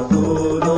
Arturo.